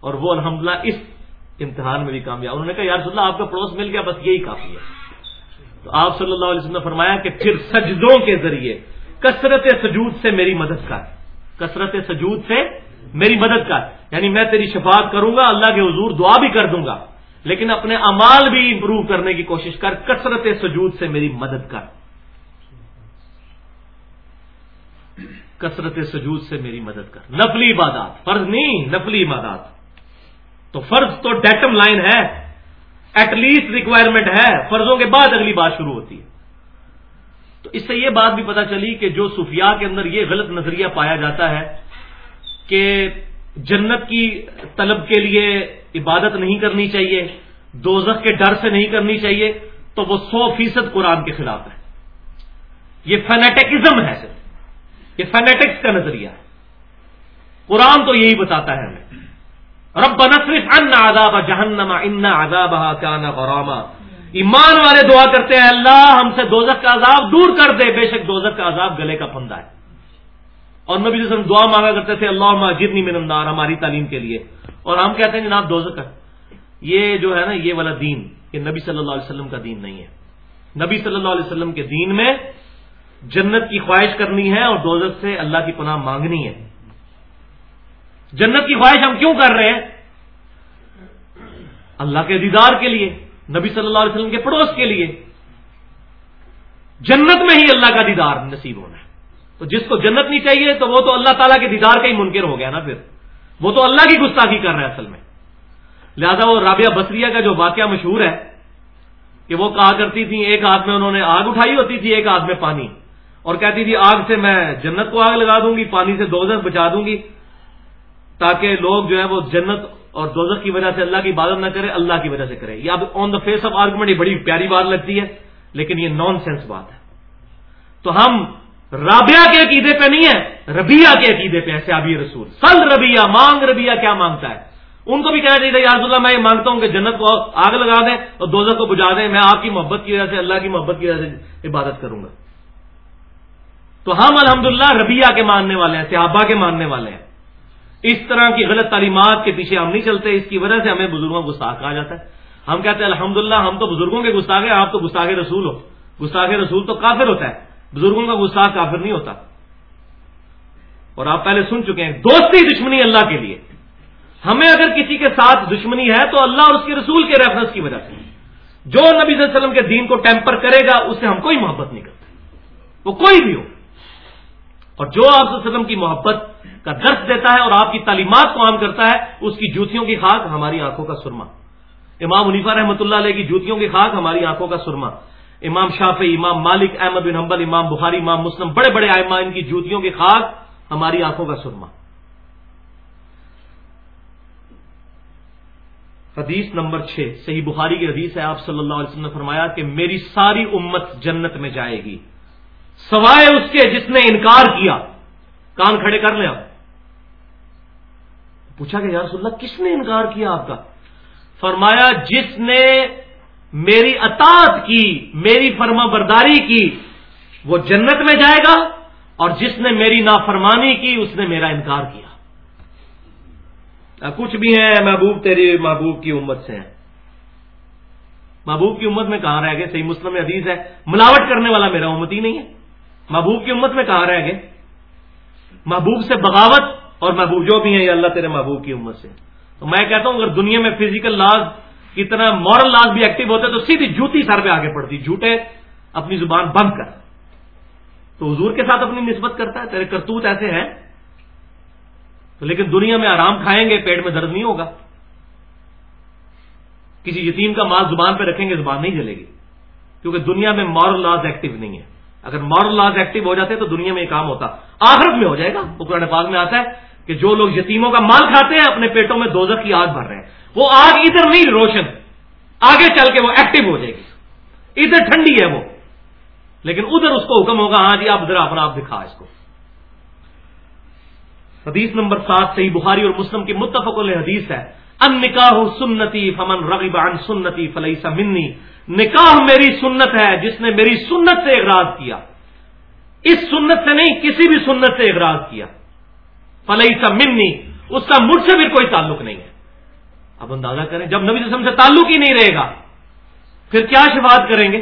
اور وہ الحمدللہ اس امتحان میں بھی کامیاب۔ انہوں نے کہا یار اللہ، آپ کا پڑوس مل گیا، بس یہی کافی ہے۔ تو آپ صلی اللہ علیہ وسلم نے فرمایا کہ پھر سجدوں کے ذریعے، کثرت سجود سے میری مدد کر۔ کثرت سجود سے میری مدد کر۔ یعنی میں تیری شفاعت کروں گا، اللہ کے حضور دعا بھی کر دوں گا۔ لیکن اپنے امال بھی امپروو کرنے کی کوشش کر، کثرت سجود سے میری مدد کر۔ کثرت سجود سے میری مدد کر۔ نفلی عبادات، فرض نہیں، نفلی عبادات۔ تو فرض تو ڈیٹم لائن ہے۔ ایٹ لیسٹ ریکوائرمنٹ ہے۔ فرضوں کے بعد اگلی بات شروع ہوتی ہے۔ تو اس سے یہ بات بھی پتا چلی کہ جو صوفیاء کے اندر یہ غلط نظریہ پایا جاتا ہے کہ جنت کی طلب کے لیے عبادت نہیں کرنی چاہیے، دوزخ کے ڈر سے نہیں کرنی چاہیے، تو وہ سو فیصد قرآن کے خلاف ہے۔ یہ فینیٹکزم ہے صرف۔ یہ فینیٹکس کا نظریہ ہے۔ قرآن تو یہی بتاتا ہے ہمیں۔ رب نصرف ان آداب جہنما ان آداب کا غراما۔ ایمان والے دعا کرتے ہیں، اللہ ہم سے دوزخ کا عذاب دور کر دے، بے شک دوزخ کا عذاب گلے کا پھندا ہے۔ اور نبی وسلم دعا مانگا کرتے تھے اللہ جتنی من النار، ہماری تعلیم کے لیے. اور ہم کہتے ہیں، جناب دوزک یہ جو ہے نا، یہ والا دین یہ نبی صلی اللہ علیہ وسلم کا دین نہیں ہے۔ نبی صلی اللہ علیہ وسلم کے دین میں جنت کی خواہش کرنی ہے اور دوزک سے اللہ کی پناہ مانگنی ہے۔ جنت کی خواہش ہم کیوں کر رہے ہیں؟ اللہ کے دیدار کے لیے، نبی صلی اللہ علیہ وسلم کے پڑوس کے لیے۔ جنت میں ہی اللہ کا دیدار نصیب ہونا ہے۔ تو جس کو جنت نہیں چاہیے تو وہ تو اللہ تعالیٰ کے دیدار کا ہی منکر ہو گیا نا پھر۔ وہ تو اللہ کی گستاخی کر رہا ہے اصل میں۔ لہذا وہ رابعہ بسریا کا جو واقعہ مشہور ہے کہ وہ کہا کرتی تھی ایک ہاتھ میں انہوں نے آگ اٹھائی ہوتی تھی، ایک ہاتھ میں پانی۔ اور کہتی تھی، آگ سے میں جنت کو آگ لگا دوں گی، پانی سے دوزخ بچا دوں گی۔ تاکہ لوگ جو ہے وہ جنت اور دوزخ کی وجہ سے اللہ کی عبادت نہ کرے، اللہ کی وجہ سے کرے۔ یہ اب on the face of argument یہ بڑی پیاری بات لگتی ہے، لیکن یہ نان سینس بات ہے۔ تو ہم رابعہ کے عقیدے پہ نہیں ہے ربیہ کے عقیدے پہ ایسے ابھی رسول۔ سل ربیہ مانگ ربیہ کیا مانگتا ہے؟ ان کو بھی کہنا چاہیے یار اللہ، میں یہ مانگتا ہوں کہ جنت کو آگ لگا دیں اور دوزہ کو بجا دیں، میں آپ کی محبت کی وجہ سے، اللہ کی محبت کی وجہ سے عبادت کروں گا۔ تو ہم الحمدللہ ربیہ کے ماننے والے ہیں صحابہ کے ماننے والے ہیں۔ اس طرح کی غلط تعلیمات کے پیچھے ہم نہیں چلتے، اس کی وجہ سے ہمیں بزرگوں کو گستاخ کہا جاتا ہے۔ ہم کہتے ہیں الحمد ہم تو بزرگوں کے گستاخ ہیں آپ تو گستاخ رسول ہو۔ گستاخ رسول تو کافر ہوتا ہے۔ بزرگوں کا گستاخ کافر نہیں ہوتا۔ اور آپ پہلے سن چکے ہیں، دوستی دشمنی اللہ کے لیے۔ ہمیں اگر کسی کے ساتھ دشمنی ہے تو اللہ اور اس کے رسول کے ریفرنس کی وجہ سے۔ جو نبی صلی اللہ علیہ وسلم کے دین کو ٹیمپر کرے گا، اس سے ہم کوئی محبت نہیں کرتے۔ وہ کوئی بھی ہو۔ اور جو آپ صلی اللہ علیہ وسلم کی محبت کا درس دیتا ہے اور آپ کی تعلیمات کو عام کرتا ہے، اس کی جوتیوں کی خاک ہماری آنکھوں کا سرما۔ امام منیفا رحمۃ اللہ علیہ کی جوتیوں کی خاک ہماری آنکھوں کا سرما۔ امام شافی امام مالک، احمد بن حنبل، امام بخاری، امام مسلم، بڑے بڑے آئمہ ان کی جوتیوں کی خاک ہماری آنکھوں کا سرما۔ حدیث نمبر چھ، صحیح بخاری کی حدیث ہے، آپ صلی اللہ علیہ وسلم نے فرمایا کہ میری ساری امت جنت میں جائے گی۔ سوائے اس کے جس نے انکار کیا۔ کان کھڑے کر لیں آپ۔ پوچھا کہ یار اللہ کس نے انکار کیا آپ کا؟ فرمایا، جس نے میری اطاعت کی، میری فرما برداری کی، وہ جنت میں جائے گا اور جس نے میری نافرمانی کی، اس نے میرا انکار کیا۔ کچھ بھی ہیں، محبوب تیری، محبوب کی امت سے ہیں۔ محبوب کی امت میں کہاں رہ گئے؟ صحیح مسلم حدیث ہے، ملاوٹ کرنے والا میرا امت ہی نہیں ہے۔ محبوب کی امت میں کہاں رہ گئے؟ محبوب سے بغاوت اور محبوب جو بھی ہیں، یہ اللہ تیرے محبوب کی امت سے تو میں کہتا ہوں، اگر دنیا میں فزیکل لاز کی طرح مورل لاز بھی ایکٹیو ہوتے تو سیدھی جوتی سر پہ آگے پڑتی، جھوٹے اپنی زبان بند کر۔ تو حضور کے ساتھ اپنی نسبت کرتا ہے، تیرے کرتوت ایسے ہیں تو لیکن دنیا میں آرام کھائیں گے، پیٹ میں درد نہیں ہوگا۔ کسی یتیم کا مال زبان پہ رکھیں گے، زبان نہیں جلے گی۔ کیونکہ دنیا میں مورل لاز ایکٹیو نہیں ہے اگر مارل لاز ایکٹیو ہو جاتے تو دنیا میں یہ کام ہوتا۔ آخرت میں ہو جائے گا۔ وہ قرآن پاک میں آتا ہے کہ جو لوگ یتیموں کا مال کھاتے ہیں، اپنے پیٹوں میں دوزخ کی آگ بھر رہے ہیں۔ وہ آگ ادھر نہیں، روشن۔ آگے چل کے وہ ایکٹیو ہو جائے گی۔ ادھر ٹھنڈی ہے وہ۔ لیکن ادھر اس کو حکم ہوگا ہاں جی آپ ادھر اپنا آپ دکھا اس کو۔ حدیث نمبر سات، صحیح بخاری اور مسلم کی متفق حدیث ہے۔ ان نکاح سنتی فمن رغب عن سنتی فلیسا منی۔ نکاح میری سنت ہے، جس نے میری سنت سے اغراض کیا۔ اس سنت سے نہیں، کسی بھی سنت سے اغراض کیا۔ فلئی سا منی، اس کا مجھ سے بھی کوئی تعلق نہیں۔ ہے اب اندازہ کریں، جب نبی وسلم سے تعلق ہی نہیں رہے گا، پھر کیا شفاعت کریں گے؟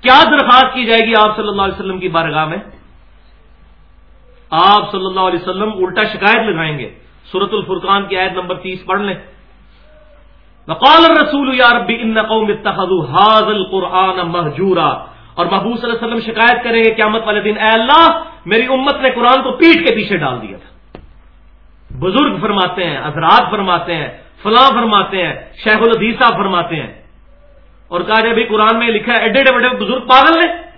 کیا درخواست کی جائے گی آپ صلی اللہ علیہ وسلم کی بارگاہ میں؟ آپ صلی اللہ علیہ وسلم الٹا شکایت لگائیں گے۔ سورت الفرقان کی آیت نمبر تیس پڑھ لیں۔ وقال الرسول یا ربی ان قوم اتخذوا هذا القرآن مہجورا اور محبوب صلی اللہ علیہ وسلم شکایت کریں گے، قیامت والے دن، اے اللہ، میری امت نے قرآن کو پیٹ کے پیچھے ڈال دیا تھا۔ بزرگ فرماتے ہیں، حضرات فرماتے ہیں، فلاں فرماتے ہیں، شیخ الحدیث صاحب فرماتے ہیں۔ اور کہا جائے بھی قرآن میں لکھا ہے، ایڈے ایڈے بڑے بزرگ پاگل نے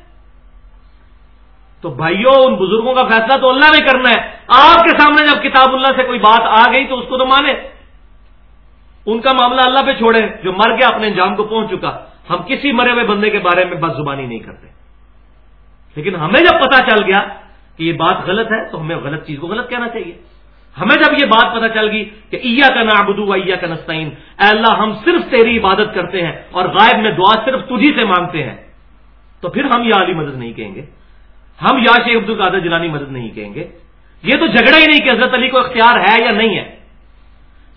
تو بھائیوں ان بزرگوں کا فیصلہ تو اللہ نے کرنا ہے۔ آپ کے سامنے جب کتاب اللہ سے کوئی بات آ گئی تو اس کو تو مانے ان کا معاملہ اللہ پہ چھوڑے جو مر گیا اپنے انجام کو پہنچ چکا۔ ہم کسی مرے ہوئے بندے کے بارے میں بس زبانی نہیں کرتے۔ لیکن ہمیں جب پتا چل گیا کہ یہ بات غلط ہے، تو ہمیں غلط چیز کو غلط کہنا چاہیے۔ ہمیں جب یہ بات پتا چل گئی کہ ایا کا نابدو ایا کا نسطین اے اللہ ہم صرف تیری عبادت کرتے ہیں اور غائب میں دعا صرف تجھی سے مانگتے ہیں، تو پھر ہم یا علی مدد نہیں کہیں گے؟ ہم یا شیخ عبد القادر جلانی مدد نہیں کہیں گے؟ یہ تو جھگڑا ہی نہیں کہ حضرت علی کو اختیار ہے یا نہیں ہے۔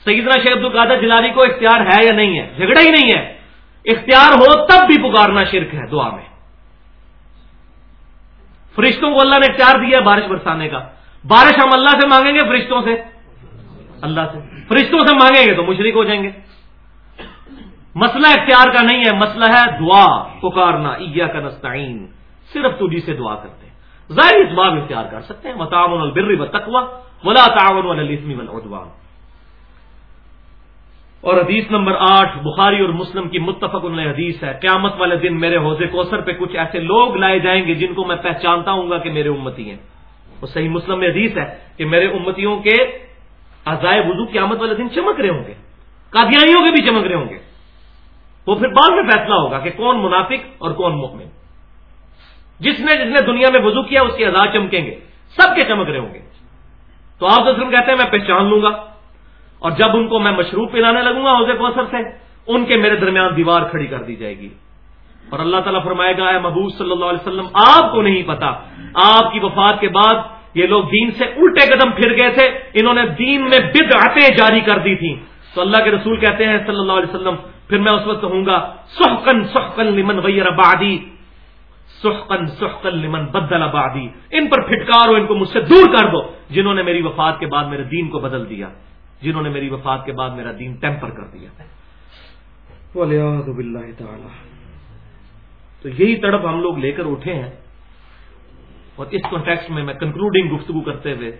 سیدنا شیخ عبد القادر جلانی کو اختیار ہے یا نہیں ہے؟ جھگڑا ہی نہیں ہے۔ اختیار ہو تب بھی پکارنا شرک ہے دعا میں۔ فرشتوں کو اللہ نے اختیار دیا ہے بارش برسانے کا۔ بارش ہم اللہ سے مانگیں گے، فرشتوں سے؟ اللہ سے۔ فرشتوں سے مانگیں گے تو مشرق ہو جائیں گے۔ مسئلہ اختیار کا نہیں ہے، مسئلہ ہے دعا، پکارنا ایا کا نستعین۔ صرف تجھی سے دعا کرتے ہیں۔ ظاہر اسباب اختیار کر سکتے ہیں۔ متعاون البر و تقوا ولا تعاون والاسم والعدوان۔ اور حدیث نمبر آٹھ، بخاری اور مسلم کی متفق علیہ حدیث ہے۔ قیامت والے دن میرے حوضے کوثر پہ کچھ ایسے لوگ لائے جائیں گے جن کو میں پہچانتا ہوں گا کہ میرے امتی ہیں۔ وہ صحیح مسلم میں حدیث ہے کہ میرے امتیوں کے عزائے وضو قیامت والے دن چمک رہے ہوں گے، قادیانیوں کے بھی چمک رہے ہوں گے۔ وہ پھر بعد میں فیصلہ ہوگا کہ کون منافق اور کون مؤمن جس نے جس نے دنیا میں وضو کیا، اس کے اعزاز چمکیں گے، سب کے چمک رہے ہوں گے۔ تو آپ وسلم کہتے ہیں، میں پہچان لوں گا۔ اور جب ان کو میں مشروب پلانے لگوں گا حوضے کوثر سے، ان کے میرے درمیان دیوار کھڑی کر دی جائے گی۔ اور اللہ تعالیٰ فرمائے گا، اے محبوب صلی اللہ علیہ وسلم، آپ کو نہیں پتا، آپ کی وفات کے بعد یہ لوگ دین سے الٹے قدم پھر گئے تھے، انہوں نے دین میں بدعتیں جاری کر دی تھیں۔ تو اللہ کے رسول کہتے ہیں صلی اللہ علیہ وسلم، پھر میں اس وقت کہوں گا سحقن سحقن لمن غیر بادی سحقن سحقن لمن بدل آبادی ان پر پھٹکار ہو ان کو مجھ سے دور کر دو۔ جنہوں نے میری وفات کے بعد میرے دین کو بدل دیا، جنہوں نے میری وفات کے بعد میرا دین ٹیمپر کر دیا۔ تو یہی تڑپ ہم لوگ لے کر اٹھے ہیں۔ اور اس کانٹیکس میں میں کنکلوڈنگ گفتگو کرتے ہوئے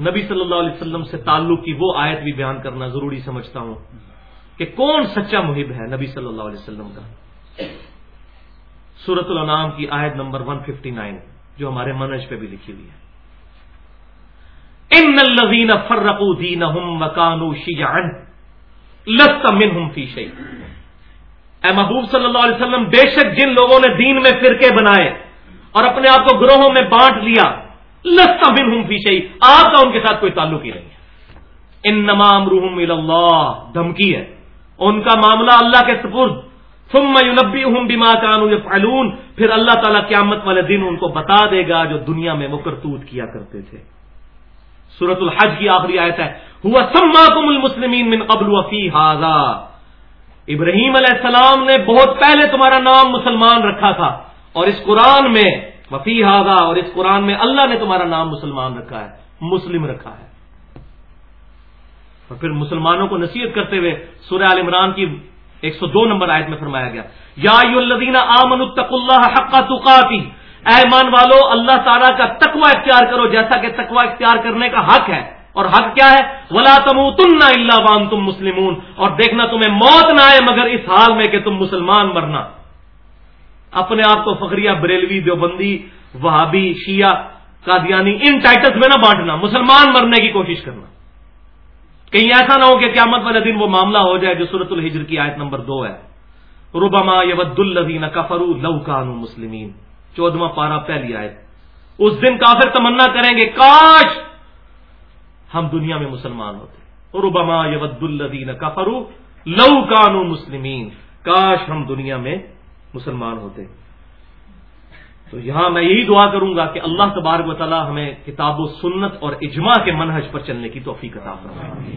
نبی صلی اللہ علیہ وسلم سے تعلق کی وہ آیت بھی بیان کرنا ضروری سمجھتا ہوں کہ کون سچا محب ہے نبی صلی اللہ علیہ وسلم کا۔ سورت الانام کی آیت نمبر 159 جو ہمارے منج پہ بھی لکھی ہوئی ہے۔ ان الذين فرقوا دينهم وكانوا شيعا لست منهم في شيء اے محبوب صلی اللہ علیہ وسلم، بے شک جن لوگوں نے دین میں فرقے بنائے اور اپنے آپ کو گروہوں میں بانٹ لیا۔ لست منهم في شيء آپ کا ان کے ساتھ کوئی تعلق ہی نہیں ہے۔ ان نمام روحم اللہ۔ دھمکی ہے۔ ان کا معاملہ اللہ کے سپرد۔ ثم ينبئهم بما كانوا يفعلون۔ پھر اللہ تعالیٰ قیامت والے دن ان کو بتا دے گا جو دنیا میں وہ کرتوت کیا کرتے تھے۔ سورت الحج کی آخری آیت ہے۔ ہوا سما کم المسلمین من قبل وفی حاضا ابراہیم علیہ السلام نے بہت پہلے تمہارا نام مسلمان رکھا تھا۔ اور اس قرآن میں، وفی حاضا اور اس قرآن میں اللہ نے تمہارا نام مسلمان رکھا ہے، مسلم رکھا ہے۔ اور پھر مسلمانوں کو نصیحت کرتے ہوئے سورہ عال عمران کی ایک سو دو نمبر آیت میں فرمایا گیا، یا الذین آمنوا اللہ حق تقاتی۔ ایمان والو، اللہ تعالیٰ کا تقوی اختیار کرو، جیسا کہ تقوی اختیار کرنے کا حق ہے۔ اور حق کیا ہے؟ ولا تم تن اللہ وان تم مسلمون۔ اور دیکھنا تمہیں موت نہ آئے مگر اس حال میں کہ تم مسلمان مرنا۔ اپنے آپ کو فخریہ بریلوی، دیوبندی، وہابی، شیعہ، قادیانی، ان ٹائٹس میں نہ بانٹنا، مسلمان مرنے کی کوشش کرنا۔ کہیں ایسا نہ ہو کہ قیامت والے دن وہ معاملہ ہو جائے جو سورت الحجر کی آیت نمبر دو ہے۔ ربما یود الدین کفرو لو کانو مسلمین۔ چودواں پارا پہلی آئے اس دن کافر تمنا کریں گے، کاش ہم دنیا میں مسلمان ہوتے۔ ربما یود الدین کفرو لو کانو مسلمین۔ کاش ہم دنیا میں مسلمان ہوتے۔ تو یہاں میں یہی دعا کروں گا کہ اللہ تبارک و تعالی ہمیں کتاب و سنت اور اجماع کے منحج پر چلنے کی توفیق عطا فرمائے۔